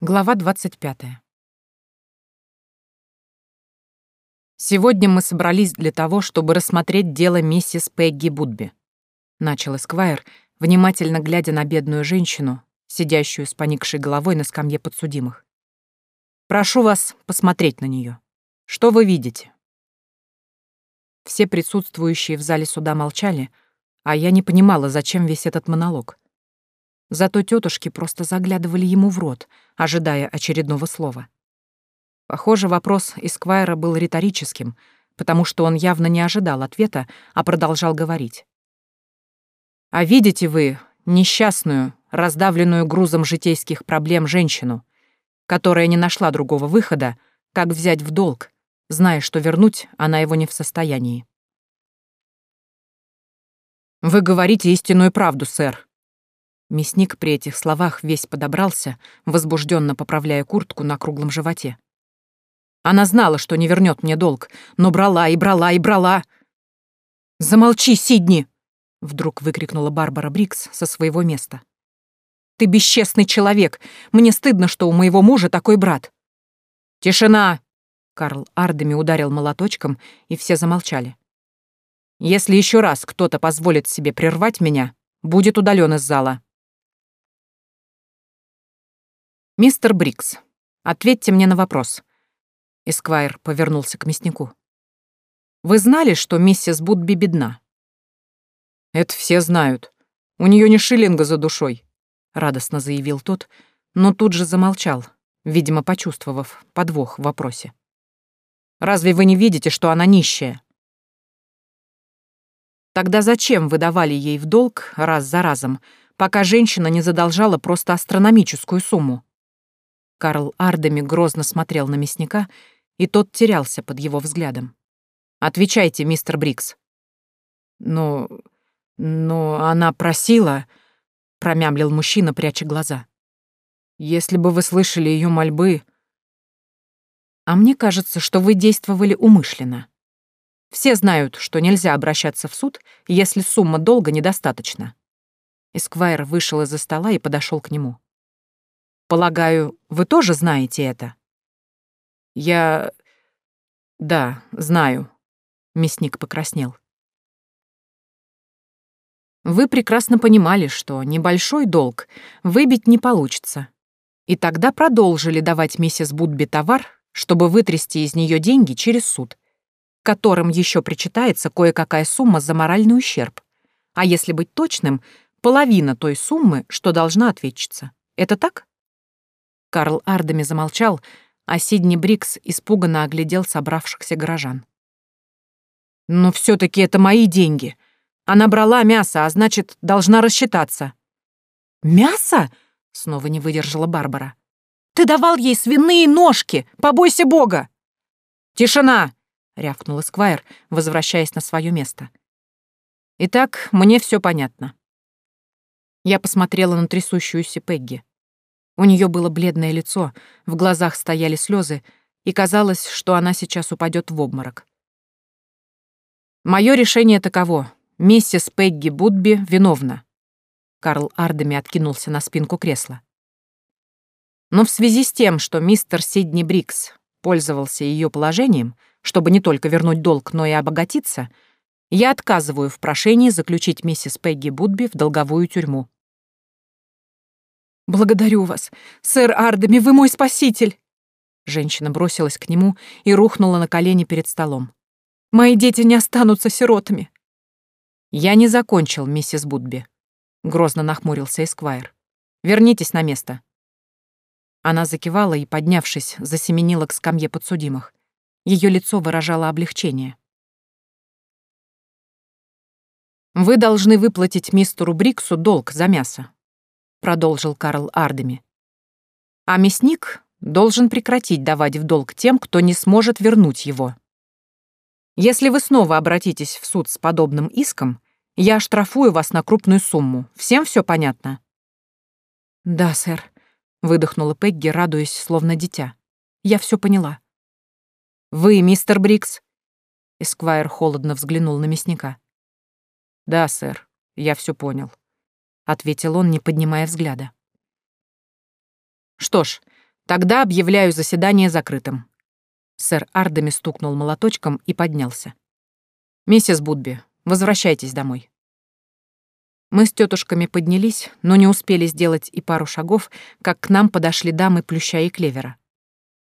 Глава 25. «Сегодня мы собрались для того, чтобы рассмотреть дело миссис Пегги Будби», — начал Эсквайр, внимательно глядя на бедную женщину, сидящую с поникшей головой на скамье подсудимых. «Прошу вас посмотреть на нее. Что вы видите?» Все присутствующие в зале суда молчали, а я не понимала, зачем весь этот монолог. Зато тетушки просто заглядывали ему в рот, ожидая очередного слова. Похоже, вопрос Исквайра был риторическим, потому что он явно не ожидал ответа, а продолжал говорить. «А видите вы несчастную, раздавленную грузом житейских проблем женщину, которая не нашла другого выхода, как взять в долг, зная, что вернуть она его не в состоянии?» «Вы говорите истинную правду, сэр», Мясник при этих словах весь подобрался, возбужденно поправляя куртку на круглом животе. Она знала, что не вернет мне долг, но брала и брала и брала. «Замолчи, Сидни!» — вдруг выкрикнула Барбара Брикс со своего места. «Ты бесчестный человек! Мне стыдно, что у моего мужа такой брат!» «Тишина!» — Карл Ардами ударил молоточком, и все замолчали. «Если еще раз кто-то позволит себе прервать меня, будет удален из зала». «Мистер Брикс, ответьте мне на вопрос». Эсквайр повернулся к мяснику. «Вы знали, что миссис Будби бедна?» «Это все знают. У нее не шиллинга за душой», — радостно заявил тот, но тут же замолчал, видимо, почувствовав подвох в вопросе. «Разве вы не видите, что она нищая?» Тогда зачем вы давали ей в долг раз за разом, пока женщина не задолжала просто астрономическую сумму? Карл Ардеми грозно смотрел на мясника, и тот терялся под его взглядом. «Отвечайте, мистер Брикс». «Но... но она просила...» — промямлил мужчина, пряча глаза. «Если бы вы слышали ее мольбы...» «А мне кажется, что вы действовали умышленно. Все знают, что нельзя обращаться в суд, если сумма долга недостаточна». Эсквайр вышел из-за стола и подошел к нему. Полагаю, вы тоже знаете это? Я... Да, знаю. Мясник покраснел. Вы прекрасно понимали, что небольшой долг выбить не получится. И тогда продолжили давать миссис Будби товар, чтобы вытрясти из нее деньги через суд, которым еще причитается кое-какая сумма за моральный ущерб. А если быть точным, половина той суммы, что должна ответчица. Это так? Карл Ардами замолчал, а Сидни Брикс испуганно оглядел собравшихся горожан. «Но все таки это мои деньги. Она брала мясо, а значит, должна рассчитаться». «Мясо?» — снова не выдержала Барбара. «Ты давал ей свиные ножки! Побойся Бога!» «Тишина!» — рявкнул Эсквайр, возвращаясь на свое место. «Итак, мне все понятно». Я посмотрела на трясущуюся Пегги. У нее было бледное лицо, в глазах стояли слезы, и казалось, что она сейчас упадет в обморок. Мое решение таково. Миссис Пегги Будби виновна. Карл Ардами откинулся на спинку кресла. Но в связи с тем, что мистер Сидни Брикс пользовался ее положением, чтобы не только вернуть долг, но и обогатиться, я отказываю в прошении заключить миссис Пегги Будби в долговую тюрьму. «Благодарю вас. Сэр Ардеми, вы мой спаситель!» Женщина бросилась к нему и рухнула на колени перед столом. «Мои дети не останутся сиротами!» «Я не закончил, миссис Будби», — грозно нахмурился Эсквайр. «Вернитесь на место». Она закивала и, поднявшись, засеменила к скамье подсудимых. Ее лицо выражало облегчение. «Вы должны выплатить мистеру Бриксу долг за мясо. — продолжил Карл Ардеми. «А мясник должен прекратить давать в долг тем, кто не сможет вернуть его. Если вы снова обратитесь в суд с подобным иском, я оштрафую вас на крупную сумму. Всем все понятно?» «Да, сэр», — выдохнула Пегги, радуясь, словно дитя. «Я все поняла». «Вы, мистер Брикс?» Эсквайр холодно взглянул на мясника. «Да, сэр, я все понял», ответил он, не поднимая взгляда. Что ж, Тогда объявляю заседание закрытым. Сэр Ардами стукнул молоточком и поднялся. «Миссис Будби, возвращайтесь домой». Мы с тетушками поднялись, но не успели сделать и пару шагов, как к нам подошли дамы Плюща и Клевера.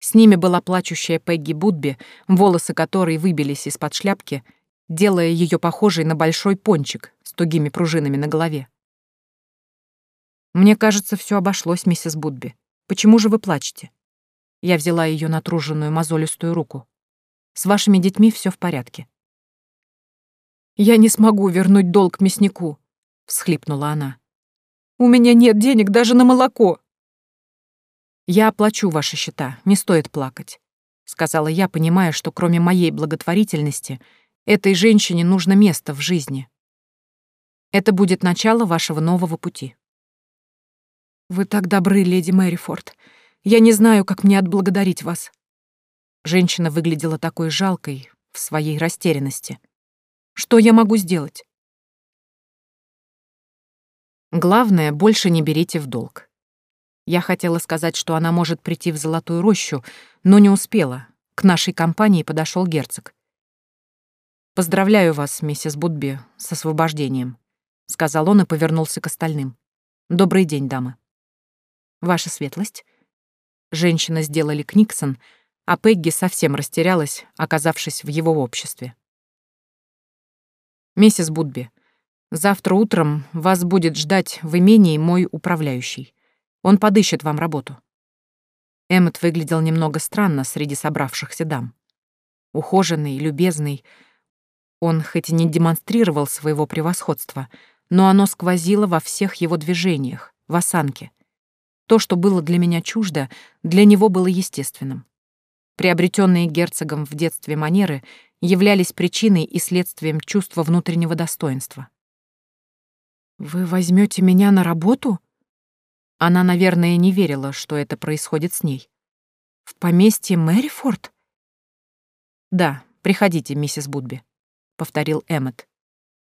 С ними была плачущая Пегги Будби, волосы которой выбились из-под шляпки, делая ее похожей на большой пончик с тугими пружинами на голове. «Мне кажется, все обошлось, миссис Будби. Почему же вы плачете?» Я взяла ее натруженную мозолистую руку. «С вашими детьми все в порядке». «Я не смогу вернуть долг мяснику», — всхлипнула она. «У меня нет денег даже на молоко». «Я оплачу ваши счета, не стоит плакать», — сказала я, понимая, что кроме моей благотворительности этой женщине нужно место в жизни. Это будет начало вашего нового пути. «Вы так добры, леди Мэрифорд. Я не знаю, как мне отблагодарить вас». Женщина выглядела такой жалкой в своей растерянности. «Что я могу сделать?» Главное, больше не берите в долг. Я хотела сказать, что она может прийти в Золотую рощу, но не успела. К нашей компании подошел герцог. «Поздравляю вас, миссис Будби, с освобождением», — сказал он и повернулся к остальным. «Добрый день, дамы». «Ваша светлость». Женщина сделали Книксон, а Пегги совсем растерялась, оказавшись в его обществе. «Миссис Будби, Завтра утром вас будет ждать в имении мой управляющий. Он подыщет вам работу». Эммет выглядел немного странно среди собравшихся дам. Ухоженный, любезный, он хоть и не демонстрировал своего превосходства, но оно сквозило во всех его движениях, в осанке. То, что было для меня чуждо, для него было естественным. Приобретенные герцогом в детстве манеры являлись причиной и следствием чувства внутреннего достоинства. «Вы возьмете меня на работу?» Она, наверное, не верила, что это происходит с ней. «В поместье Мэрифорд?» «Да, приходите, миссис Будби», — повторил Эммет.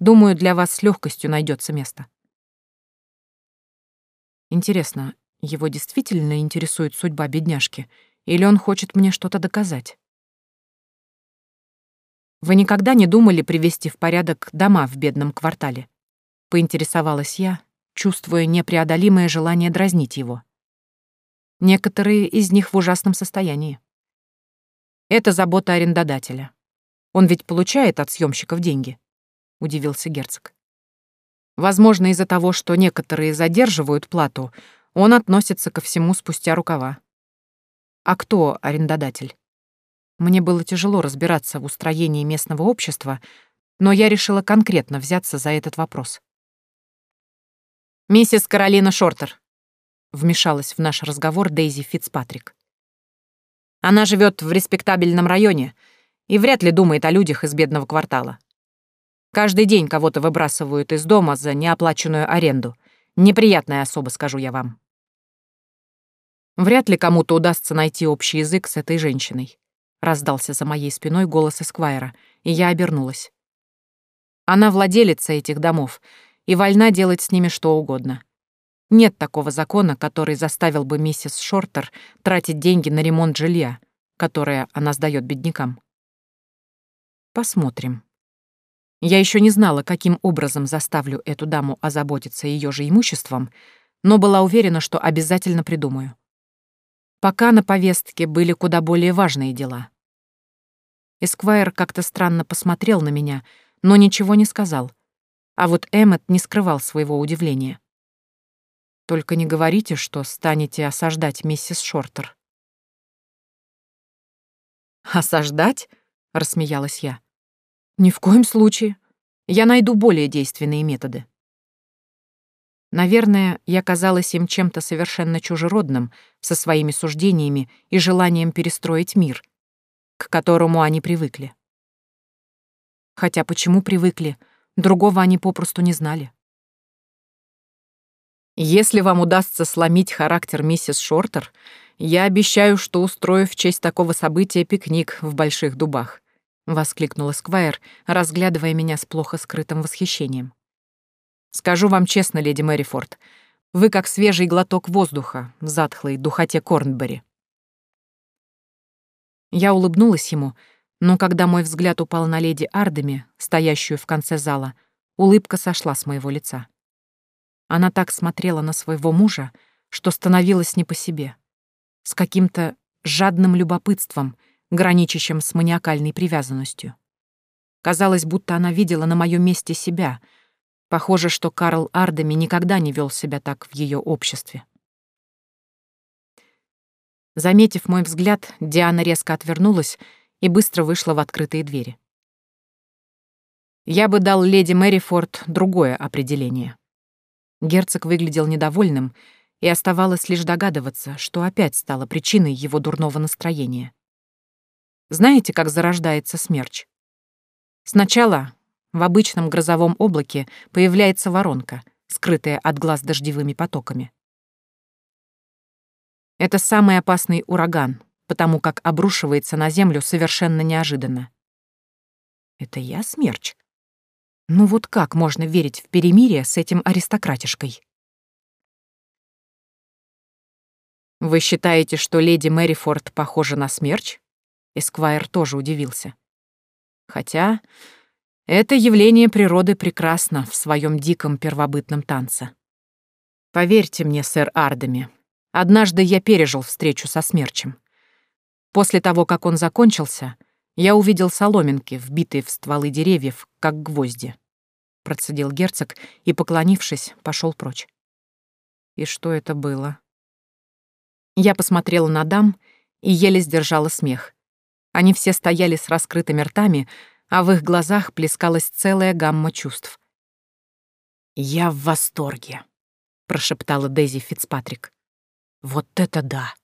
«Думаю, для вас с легкостью найдется место». Интересно, его действительно интересует судьба бедняжки, или он хочет мне что-то доказать? Вы никогда не думали привести в порядок дома в бедном квартале? поинтересовалась я, чувствуя непреодолимое желание дразнить его. Некоторые из них в ужасном состоянии. Это забота арендодателя. Он ведь получает от съемщиков деньги, удивился герцог. Возможно, из-за того, что некоторые задерживают плату, он относится ко всему спустя рукава. А кто арендодатель? Мне было тяжело разбираться в устроении местного общества, но я решила конкретно взяться за этот вопрос. «Миссис Каролина Шортер», — вмешалась в наш разговор Дейзи Фицпатрик. «Она живет в респектабельном районе и вряд ли думает о людях из бедного квартала. Каждый день кого-то выбрасывают из дома за неоплаченную аренду. Неприятная особа, скажу я вам». «Вряд ли кому-то удастся найти общий язык с этой женщиной», — раздался за моей спиной голос Эсквайра, и я обернулась. Она владелица этих домов — и вольна делать с ними что угодно. Нет такого закона, который заставил бы миссис Шортер тратить деньги на ремонт жилья, которое она сдает беднякам. Посмотрим. Я еще не знала, каким образом заставлю эту даму озаботиться ее же имуществом, но была уверена, что обязательно придумаю. Пока на повестке были куда более важные дела. Эсквайр как-то странно посмотрел на меня, но ничего не сказал — а вот Эммет не скрывал своего удивления. «Только не говорите, что станете осаждать миссис Шортер». «Осаждать?» — рассмеялась я. «Ни в коем случае. Я найду более действенные методы». Наверное, я казалась им чем-то совершенно чужеродным, со своими суждениями и желанием перестроить мир, к которому они привыкли. Хотя почему привыкли — Другого они попросту не знали. «Если вам удастся сломить характер миссис Шортер, я обещаю, что устрою в честь такого события пикник в Больших Дубах», — воскликнул Эсквайр, разглядывая меня с плохо скрытым восхищением. «Скажу вам честно, леди Мэрифорд, Вы как свежий глоток воздуха в затхлой духоте Корнбери. Я улыбнулась ему, но когда мой взгляд упал на леди Ардеми, стоящую в конце зала, улыбка сошла с моего лица. Она так смотрела на своего мужа, что становилось не по себе. С каким-то жадным любопытством, граничащим с маниакальной привязанностью. Казалось, будто она видела на моем месте себя — Похоже, что Карл Ардеми никогда не вел себя так в ее обществе. Заметив мой взгляд, Диана резко отвернулась и быстро вышла в открытые двери. Я бы дал леди Мэрифорд другое определение. Герцог выглядел недовольным, и оставалось лишь догадываться, что опять стало причиной его дурного настроения. Знаете, как зарождается смерч? Сначала в обычном грозовом облаке появляется воронка, скрытая от глаз дождевыми потоками. Это самый опасный ураган, потому как обрушивается на землю совершенно неожиданно. Это я смерч? Ну вот как можно верить в перемирие с этим аристократишкой? Вы считаете, что леди Мэрифорд похожа на смерч? Эсквайр тоже удивился. Хотя это явление природы прекрасно в своем диком первобытном танце. Поверьте мне, сэр Ардеми, однажды я пережил встречу со смерчем. После того, как он закончился, я увидел соломинки, вбитые в стволы деревьев, как гвозди. Процедил герцог и, поклонившись, пошел прочь. И что это было? Я посмотрела на дам и еле сдержала смех. Они все стояли с раскрытыми ртами, а в их глазах плескалась целая гамма чувств. «Я в восторге», — прошептала Дейзи Фицпатрик. «Вот это да!»